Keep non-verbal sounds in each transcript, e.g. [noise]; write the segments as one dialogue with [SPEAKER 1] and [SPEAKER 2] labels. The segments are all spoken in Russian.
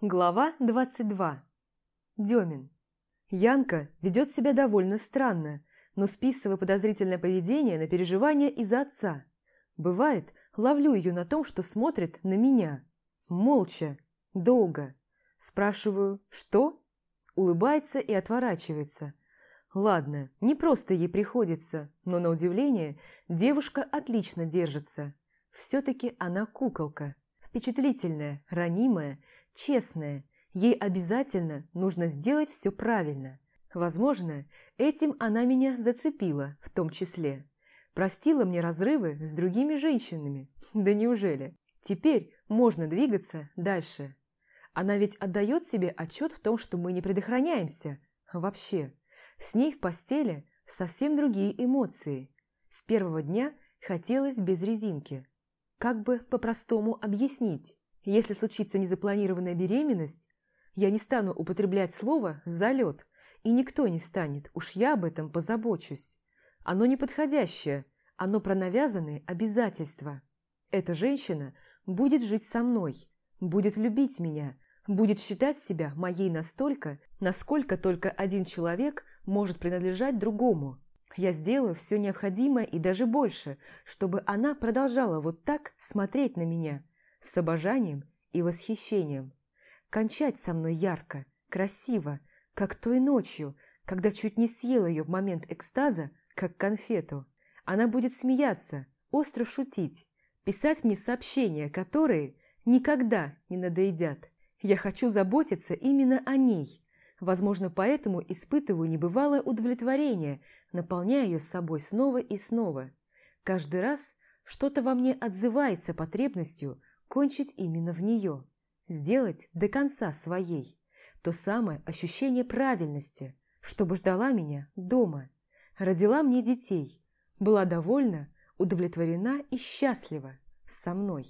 [SPEAKER 1] Глава 22. Демин. Янка ведет себя довольно странно, но списывая подозрительное поведение на переживания из-за отца. Бывает, ловлю ее на том, что смотрит на меня. Молча, долго. Спрашиваю «что?» Улыбается и отворачивается. Ладно, не просто ей приходится, но на удивление девушка отлично держится. Все-таки она куколка. Впечатлительная, ранимая честная, ей обязательно нужно сделать все правильно. Возможно, этим она меня зацепила в том числе. Простила мне разрывы с другими женщинами. [laughs] Да неужели? Теперь можно двигаться дальше. Она ведь отдает себе отчет в том, что мы не предохраняемся. Вообще. С ней в постели совсем другие эмоции. С первого дня хотелось без резинки. Как бы по-простому объяснить? Если случится незапланированная беременность, я не стану употреблять слово «залет», и никто не станет, уж я об этом позабочусь. Оно неподходящее, оно про навязанные обязательства. Эта женщина будет жить со мной, будет любить меня, будет считать себя моей настолько, насколько только один человек может принадлежать другому. Я сделаю все необходимое и даже больше, чтобы она продолжала вот так смотреть на меня, с обожанием и восхищением. Кончать со мной ярко, красиво, как той ночью, когда чуть не съела ее в момент экстаза, как конфету. Она будет смеяться, остро шутить, писать мне сообщения, которые никогда не надоедят. Я хочу заботиться именно о ней. Возможно, поэтому испытываю небывалое удовлетворение, наполняя ее собой снова и снова. Каждый раз что-то во мне отзывается потребностью кончить именно в нее, сделать до конца своей. То самое ощущение правильности, чтобы ждала меня дома, родила мне детей, была довольна, удовлетворена и счастлива со мной.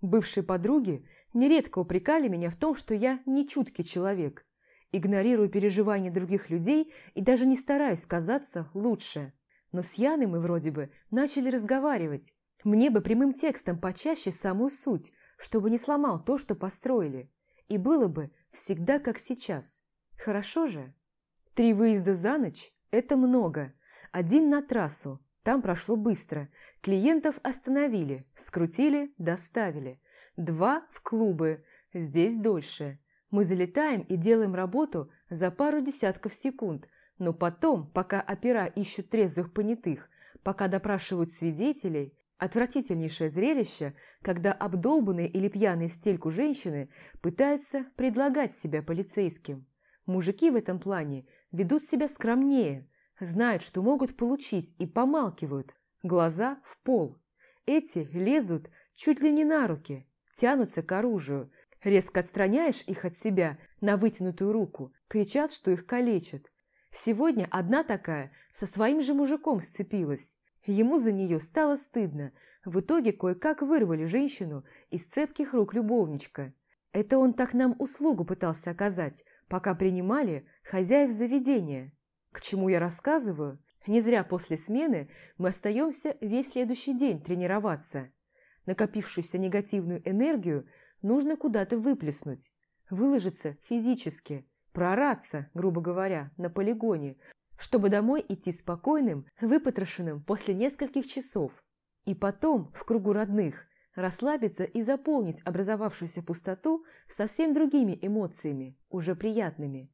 [SPEAKER 1] Бывшие подруги нередко упрекали меня в том, что я не чуткий человек, игнорирую переживания других людей и даже не стараюсь казаться лучше. Но с Яной мы вроде бы начали разговаривать, мне бы прямым текстом почаще самую суть, чтобы не сломал то, что построили. И было бы всегда как сейчас. Хорошо же? Три выезда за ночь – это много. Один на трассу. Там прошло быстро. Клиентов остановили, скрутили, доставили. Два в клубы. Здесь дольше. Мы залетаем и делаем работу за пару десятков секунд. Но потом, пока опера ищут трезвых понятых, пока допрашивают свидетелей, Отвратительнейшее зрелище, когда обдолбанные или пьяные в стельку женщины пытаются предлагать себя полицейским. Мужики в этом плане ведут себя скромнее, знают, что могут получить и помалкивают, глаза в пол. Эти лезут чуть ли не на руки, тянутся к оружию, резко отстраняешь их от себя на вытянутую руку, кричат, что их калечат. Сегодня одна такая со своим же мужиком сцепилась. Ему за нее стало стыдно. В итоге кое-как вырвали женщину из цепких рук любовничка. Это он так нам услугу пытался оказать, пока принимали хозяев заведения. К чему я рассказываю? Не зря после смены мы остаемся весь следующий день тренироваться. Накопившуюся негативную энергию нужно куда-то выплеснуть, выложиться физически, проораться, грубо говоря, на полигоне, чтобы домой идти спокойным, выпотрошенным после нескольких часов. И потом, в кругу родных, расслабиться и заполнить образовавшуюся пустоту совсем другими эмоциями, уже приятными.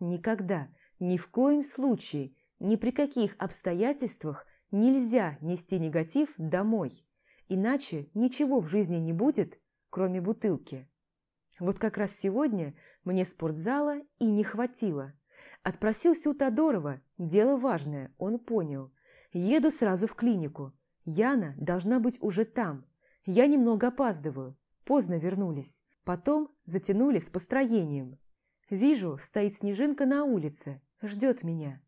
[SPEAKER 1] Никогда, ни в коем случае, ни при каких обстоятельствах нельзя нести негатив домой, иначе ничего в жизни не будет, кроме бутылки. Вот как раз сегодня мне спортзала и не хватило – Отпросился у Тодорова. Дело важное, он понял. Еду сразу в клинику. Яна должна быть уже там. Я немного опаздываю. Поздно вернулись. Потом затянули с построением. Вижу, стоит Снежинка на улице. Ждет меня.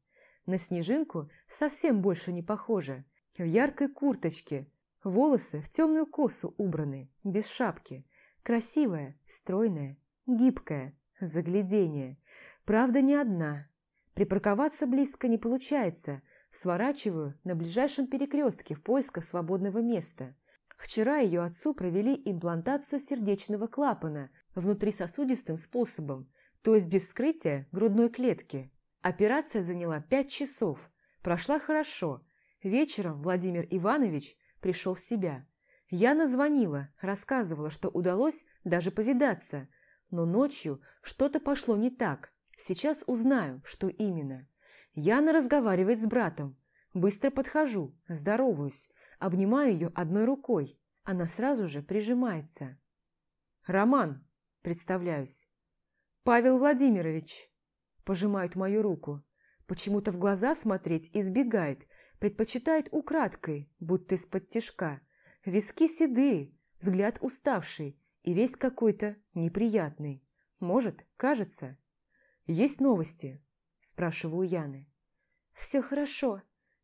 [SPEAKER 1] На Снежинку совсем больше не похоже. В яркой курточке. Волосы в темную косу убраны, без шапки. Красивая, стройная, гибкая. Заглядение. Правда, не одна. Припарковаться близко не получается. Сворачиваю на ближайшем перекрестке в поисках свободного места. Вчера ее отцу провели имплантацию сердечного клапана. внутрисосудистым способом, то есть без вскрытия грудной клетки. Операция заняла пять часов. Прошла хорошо. Вечером Владимир Иванович пришел в себя. Яна звонила, рассказывала, что удалось даже повидаться. Но ночью что-то пошло не так. Сейчас узнаю, что именно. Яна разговаривает с братом. Быстро подхожу, здороваюсь, обнимаю ее одной рукой. Она сразу же прижимается. «Роман», представляюсь. «Павел Владимирович», пожимает мою руку. Почему-то в глаза смотреть избегает, предпочитает украдкой, будто из-под тишка. Виски седые, взгляд уставший и весь какой-то неприятный. Может, кажется. «Есть новости?» – спрашиваю Яны. «Все хорошо.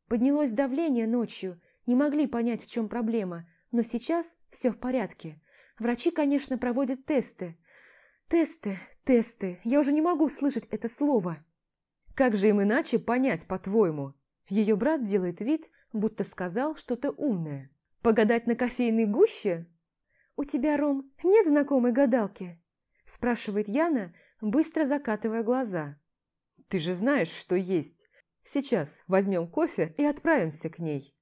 [SPEAKER 1] Поднялось давление ночью, не могли понять, в чем проблема, но сейчас все в порядке. Врачи, конечно, проводят тесты. Тесты, тесты, я уже не могу слышать это слово. Как же им иначе понять, по-твоему? Ее брат делает вид, будто сказал что-то умное. Погадать на кофейной гуще? «У тебя, Ром, нет знакомой гадалки?» спрашивает Яна, быстро закатывая глаза. «Ты же знаешь, что есть. Сейчас возьмем кофе и отправимся к ней».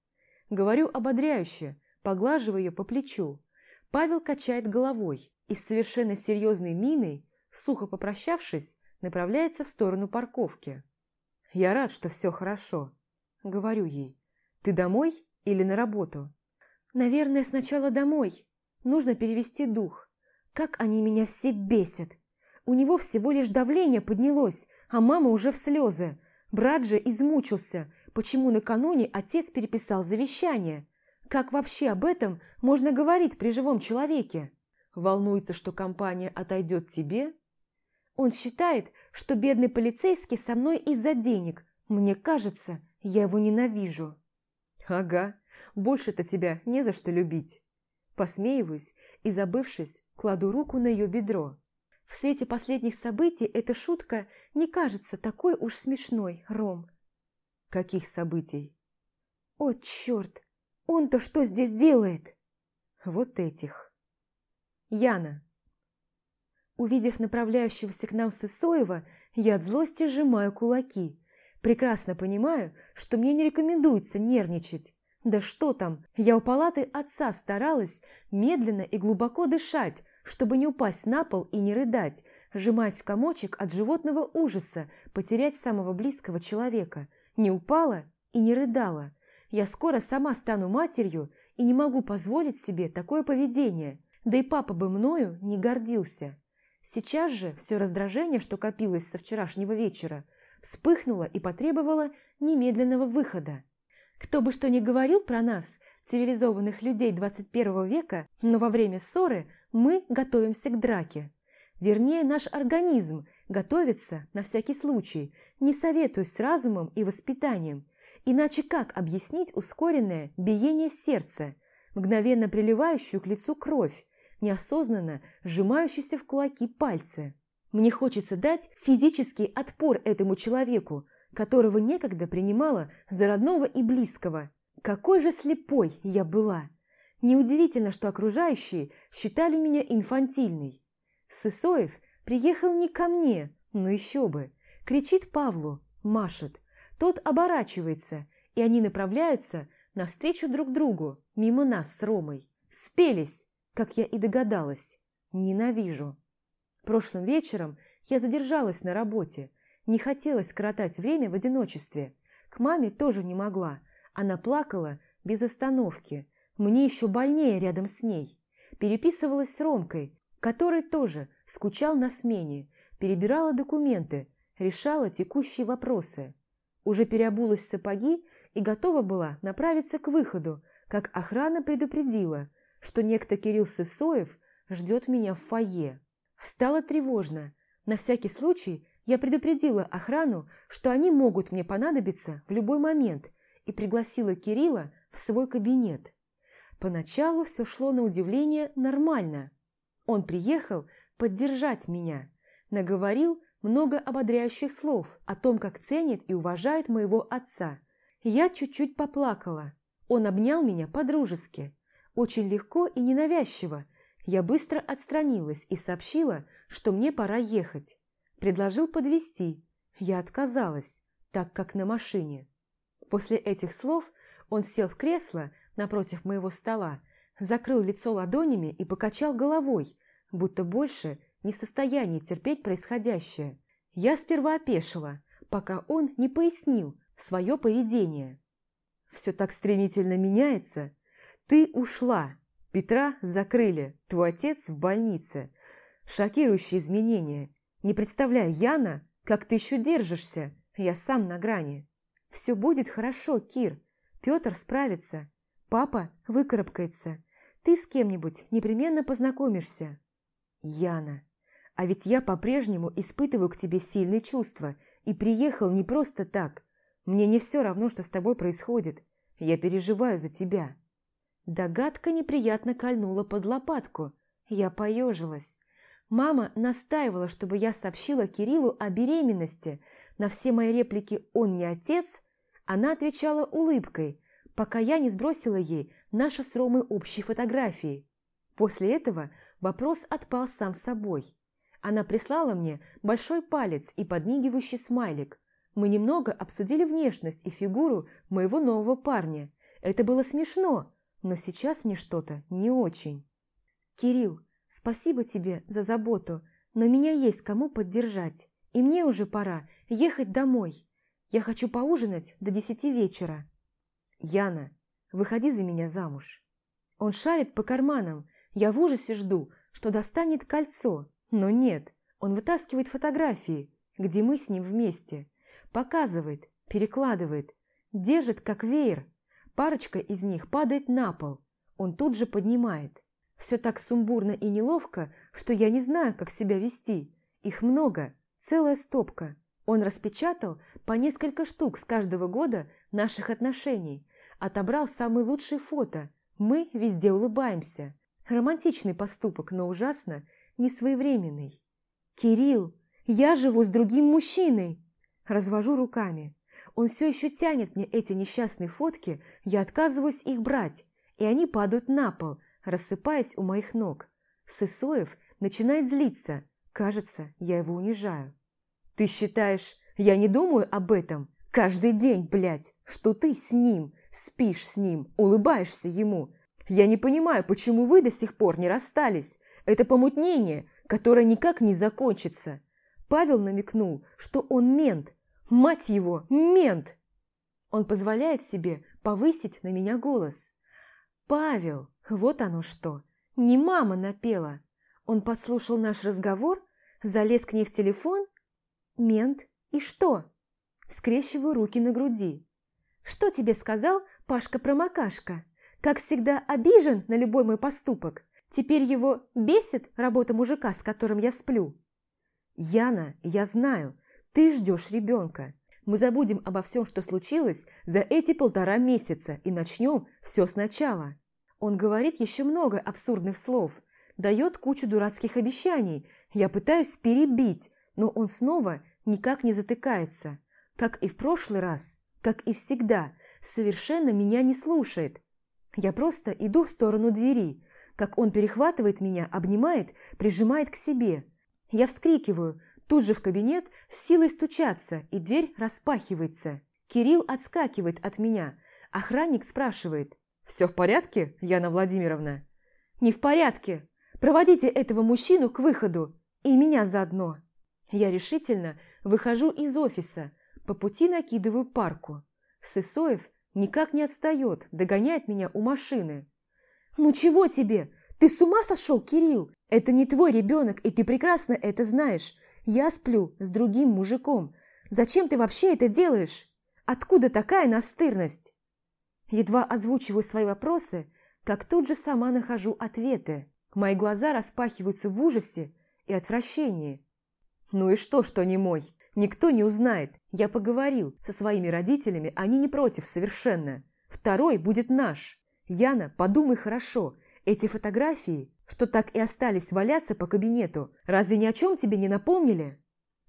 [SPEAKER 1] Говорю ободряюще, поглаживая ее по плечу. Павел качает головой и с совершенно серьезной миной, сухо попрощавшись, направляется в сторону парковки. «Я рад, что все хорошо», — говорю ей. «Ты домой или на работу?» «Наверное, сначала домой. Нужно перевести дух. Как они меня все бесят. У него всего лишь давление поднялось, а мама уже в слезы. Брат же измучился, почему накануне отец переписал завещание. Как вообще об этом можно говорить при живом человеке? Волнуется, что компания отойдет тебе? Он считает, что бедный полицейский со мной из-за денег. Мне кажется, я его ненавижу. Ага, больше-то тебя не за что любить. Посмеиваюсь и, забывшись, кладу руку на ее бедро. В свете последних событий эта шутка не кажется такой уж смешной, Ром. Каких событий? О, черт! Он-то что здесь делает? Вот этих. Яна. Увидев направляющегося к нам Сысоева, я от злости сжимаю кулаки. Прекрасно понимаю, что мне не рекомендуется нервничать. Да что там, я у палаты отца старалась медленно и глубоко дышать, чтобы не упасть на пол и не рыдать, сжимаясь в комочек от животного ужаса потерять самого близкого человека. Не упала и не рыдала. Я скоро сама стану матерью и не могу позволить себе такое поведение, да и папа бы мною не гордился. Сейчас же все раздражение, что копилось со вчерашнего вечера, вспыхнуло и потребовало немедленного выхода. Кто бы что ни говорил про нас, цивилизованных людей 21 века, но во время ссоры мы готовимся к драке. Вернее, наш организм готовится на всякий случай, не советуясь с разумом и воспитанием. Иначе как объяснить ускоренное биение сердца, мгновенно приливающую к лицу кровь, неосознанно сжимающиеся в кулаки пальцы? Мне хочется дать физический отпор этому человеку, которого некогда принимала за родного и близкого. Какой же слепой я была! Неудивительно, что окружающие считали меня инфантильной. Сысоев приехал не ко мне, но еще бы. Кричит Павлу, машет. Тот оборачивается, и они направляются навстречу друг другу, мимо нас с Ромой. Спелись, как я и догадалась. Ненавижу. Прошлым вечером я задержалась на работе, не хотелось коротать время в одиночестве. К маме тоже не могла. Она плакала без остановки. Мне еще больнее рядом с ней. Переписывалась с Ромкой, который тоже скучал на смене, перебирала документы, решала текущие вопросы. Уже переобулась в сапоги и готова была направиться к выходу, как охрана предупредила, что некто Кирилл Сысоев ждет меня в фойе. Стало тревожно. На всякий случай я предупредила охрану, что они могут мне понадобиться в любой момент, и пригласила Кирилла в свой кабинет. Поначалу все шло на удивление нормально. Он приехал поддержать меня, наговорил много ободряющих слов о том, как ценит и уважает моего отца. Я чуть-чуть поплакала. Он обнял меня по-дружески, очень легко и ненавязчиво. Я быстро отстранилась и сообщила, что мне пора ехать. Предложил подвезти. Я отказалась, так как на машине. После этих слов он сел в кресло напротив моего стола, закрыл лицо ладонями и покачал головой, будто больше не в состоянии терпеть происходящее. Я сперва опешила, пока он не пояснил свое поведение. «Все так стремительно меняется. Ты ушла, Петра закрыли, твой отец в больнице. Шокирующие изменения. Не представляю, Яна, как ты еще держишься. Я сам на грани. Все будет хорошо, Кир. Петр справится. Папа выкарабкается. Ты с кем-нибудь непременно познакомишься. Яна, а ведь я по-прежнему испытываю к тебе сильные чувства и приехал не просто так. Мне не все равно, что с тобой происходит. Я переживаю за тебя. Догадка неприятно кольнула под лопатку. Я поежилась. Мама настаивала, чтобы я сообщила Кириллу о беременности. На все мои реплики «он не отец» она отвечала улыбкой, пока я не сбросила ей наши с Ромой общие фотографии. После этого вопрос отпал сам собой. Она прислала мне большой палец и подмигивающий смайлик. Мы немного обсудили внешность и фигуру моего нового парня. Это было смешно, но сейчас мне что-то не очень. «Кирилл, спасибо тебе за заботу, но меня есть кому поддержать, и мне уже пора ехать домой. Я хочу поужинать до десяти вечера». «Яна, выходи за меня замуж». Он шарит по карманам, я в ужасе жду, что достанет кольцо, но нет, он вытаскивает фотографии, где мы с ним вместе, показывает, перекладывает, держит как веер, Парочка из них падает на пол. Он тут же поднимает. Все так сумбурно и неловко, что я не знаю, как себя вести. Их много, целая стопка. Он распечатал по несколько штук с каждого года наших отношений. Отобрал самые лучшие фото. Мы везде улыбаемся. Романтичный поступок, но ужасно несвоевременный. «Кирилл, я живу с другим мужчиной!» Развожу руками. Он все еще тянет мне эти несчастные фотки, я отказываюсь их брать, и они падают на пол, рассыпаясь у моих ног. Сысоев начинает злиться. Кажется, я его унижаю. «Ты считаешь, я не думаю об этом? Каждый день, блядь, что ты с ним, спишь с ним, улыбаешься ему. Я не понимаю, почему вы до сих пор не расстались. Это помутнение, которое никак не закончится». Павел намекнул, что он мент, Мать его, мент! Он позволяет себе повысить на меня голос. Павел, вот оно что. Не мама напела. Он подслушал наш разговор, залез к ней в телефон. Мент, и что? Скрещиваю руки на груди. Что тебе сказал Пашка-промокашка? Как всегда обижен на любой мой поступок. Теперь его бесит работа мужика, с которым я сплю. Яна, я знаю, ты ждешь ребенка. Мы забудем обо всем, что случилось за эти полтора месяца и начнем все сначала. Он говорит еще много абсурдных слов, дает кучу дурацких обещаний. Я пытаюсь перебить, но он снова никак не затыкается. Как и в прошлый раз, как и всегда, совершенно меня не слушает. Я просто иду в сторону двери, как он перехватывает меня, обнимает, прижимает к себе. Я вскрикиваю, Тут же в кабинет с силой стучаться, и дверь распахивается. Кирилл отскакивает от меня. Охранник спрашивает. «Все в порядке, Яна Владимировна?» «Не в порядке. Проводите этого мужчину к выходу. И меня заодно». Я решительно выхожу из офиса. По пути накидываю парку. Сысоев никак не отстает, догоняет меня у машины. «Ну чего тебе? Ты с ума сошел, Кирилл? Это не твой ребенок, и ты прекрасно это знаешь. Я сплю с другим мужиком. Зачем ты вообще это делаешь? Откуда такая настырность? Едва озвучиваю свои вопросы, как тут же сама нахожу ответы. Мои глаза распахиваются в ужасе и отвращении. Ну и что, что не мой? Никто не узнает. Я поговорил со своими родителями, они не против совершенно. Второй будет наш. Яна, подумай хорошо. Эти фотографии что так и остались валяться по кабинету, разве ни о чем тебе не напомнили?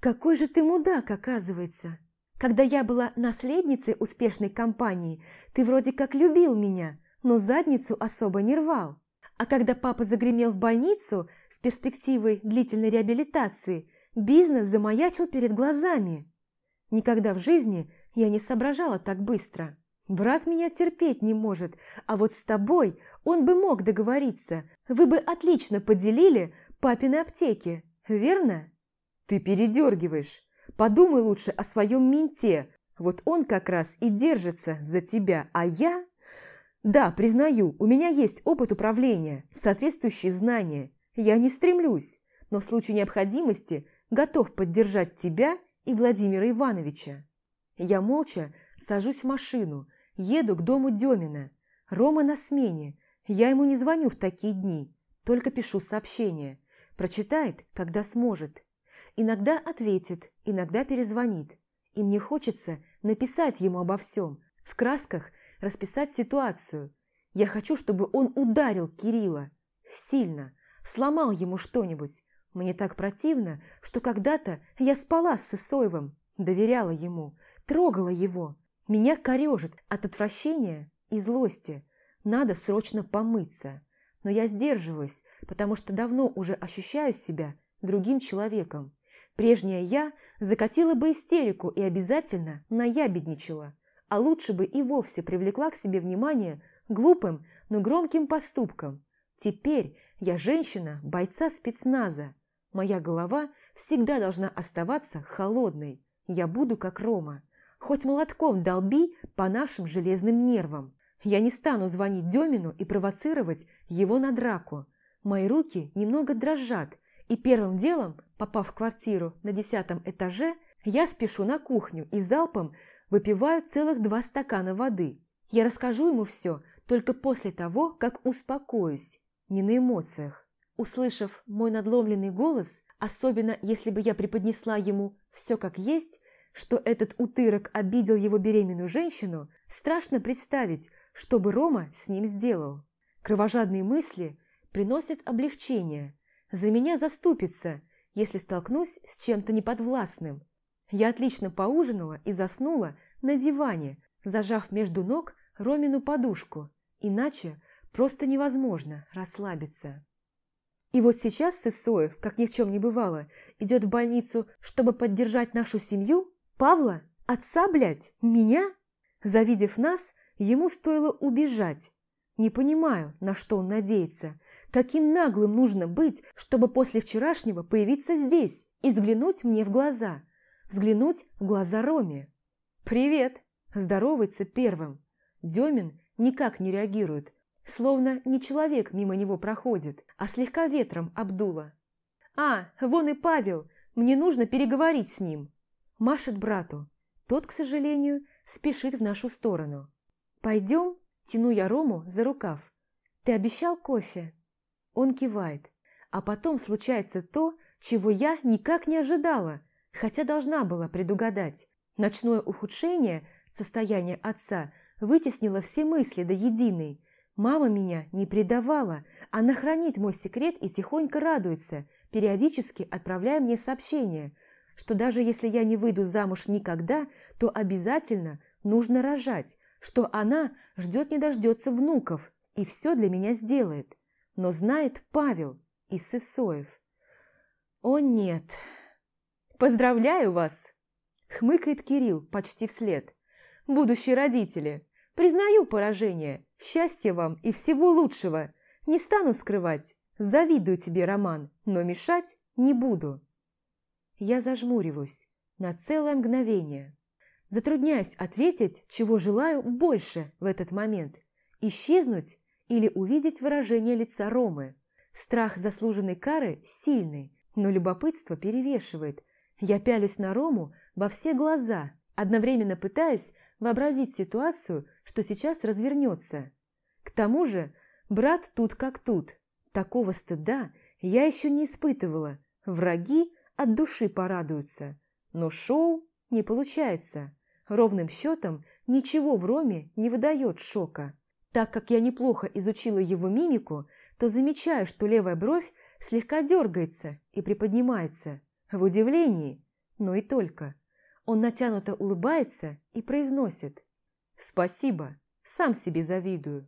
[SPEAKER 1] Какой же ты мудак, оказывается. Когда я была наследницей успешной компании, ты вроде как любил меня, но задницу особо не рвал. А когда папа загремел в больницу с перспективой длительной реабилитации, бизнес замаячил перед глазами. Никогда в жизни я не соображала так быстро. Брат меня терпеть не может, а вот с тобой он бы мог договориться. Вы бы отлично поделили папины аптеки, верно? Ты передергиваешь. Подумай лучше о своем менте. Вот он как раз и держится за тебя, а я... Да, признаю, у меня есть опыт управления, соответствующие знания. Я не стремлюсь, но в случае необходимости готов поддержать тебя и Владимира Ивановича. Я молча сажусь в машину, еду к дому Демина. Рома на смене. Я ему не звоню в такие дни, только пишу сообщение. Прочитает, когда сможет. Иногда ответит, иногда перезвонит. И мне хочется написать ему обо всем, в красках расписать ситуацию. Я хочу, чтобы он ударил Кирилла. Сильно. Сломал ему что-нибудь. Мне так противно, что когда-то я спала с Исоевым, доверяла ему, трогала его. Меня корежит от отвращения и злости. Надо срочно помыться. Но я сдерживаюсь, потому что давно уже ощущаю себя другим человеком. Прежняя я закатила бы истерику и обязательно наябедничала, а лучше бы и вовсе привлекла к себе внимание глупым, но громким поступком. Теперь я женщина, бойца спецназа. Моя голова всегда должна оставаться холодной. Я буду как Рома. Хоть молотком долби по нашим железным нервам. Я не стану звонить Демину и провоцировать его на драку. Мои руки немного дрожат, и первым делом, попав в квартиру на десятом этаже, я спешу на кухню и залпом выпиваю целых два стакана воды. Я расскажу ему все только после того, как успокоюсь, не на эмоциях. Услышав мой надломленный голос, особенно если бы я преподнесла ему все как есть, что этот утырок обидел его беременную женщину, страшно представить, что бы Рома с ним сделал. Кровожадные мысли приносят облегчение, за меня заступится, если столкнусь с чем-то неподвластным. Я отлично поужинала и заснула на диване, зажав между ног Ромину подушку, иначе просто невозможно расслабиться. И вот сейчас Сысоев, как ни в чем не бывало, идет в больницу, чтобы поддержать нашу семью? Павла? Отца, блядь? Меня? Завидев нас, ему стоило убежать. Не понимаю, на что он надеется. Каким наглым нужно быть, чтобы после вчерашнего появиться здесь и взглянуть мне в глаза? Взглянуть в глаза Роме. «Привет!» – здоровается первым. Демин никак не реагирует, словно не человек мимо него проходит, а слегка ветром обдуло. «А, вон и Павел, мне нужно переговорить с ним!» Машет брату. Тот, к сожалению, спешит в нашу сторону. «Пойдем?» – тяну я Рому за рукав. «Ты обещал кофе?» Он кивает. А потом случается то, чего я никак не ожидала, хотя должна была предугадать. Ночное ухудшение состояния отца вытеснило все мысли до единой. Мама меня не предавала, она хранит мой секрет и тихонько радуется, периодически отправляя мне сообщения, что даже если я не выйду замуж никогда, то обязательно нужно рожать, что она ждет не дождется внуков и все для меня сделает но знает Павел из Сысоев. «О нет!» «Поздравляю вас!» – хмыкает Кирилл почти вслед. «Будущие родители, признаю поражение, счастья вам и всего лучшего. Не стану скрывать, завидую тебе, Роман, но мешать не буду». Я зажмуриваюсь на целое мгновение. Затрудняюсь ответить, чего желаю больше в этот момент – исчезнуть или увидеть выражение лица Ромы. Страх заслуженной кары сильный, но любопытство перевешивает. Я пялюсь на Рому во все глаза, одновременно пытаясь вообразить ситуацию, что сейчас развернется. К тому же брат тут как тут. Такого стыда я еще не испытывала. Враги от души порадуются. Но шоу не получается. Ровным счетом ничего в Роме не выдает шока. Так как я неплохо изучила его мимику, то замечаю, что левая бровь слегка дергается и приподнимается. В удивлении, но и только. Он натянуто улыбается и произносит «Спасибо, сам себе завидую».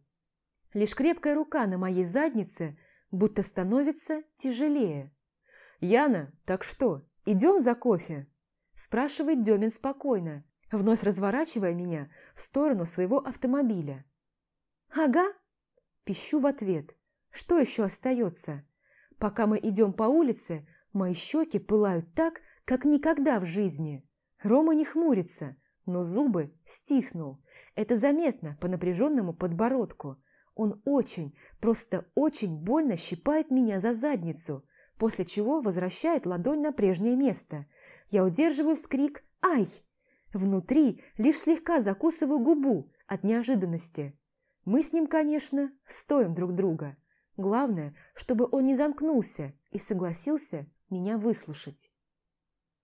[SPEAKER 1] Лишь крепкая рука на моей заднице будто становится тяжелее. «Яна, так что, идем за кофе?» спрашивает Демин спокойно, вновь разворачивая меня в сторону своего автомобиля. «Ага», пищу в ответ. «Что еще остается?» Пока мы идем по улице, мои щеки пылают так, как никогда в жизни. Рома не хмурится, но зубы стиснул. Это заметно по напряженному подбородку. Он очень, просто очень больно щипает меня за задницу, после чего возвращает ладонь на прежнее место. Я удерживаю вскрик «Ай!». Внутри лишь слегка закусываю губу от неожиданности. Мы с ним, конечно, стоим друг друга. Главное, чтобы он не замкнулся и согласился меня выслушать.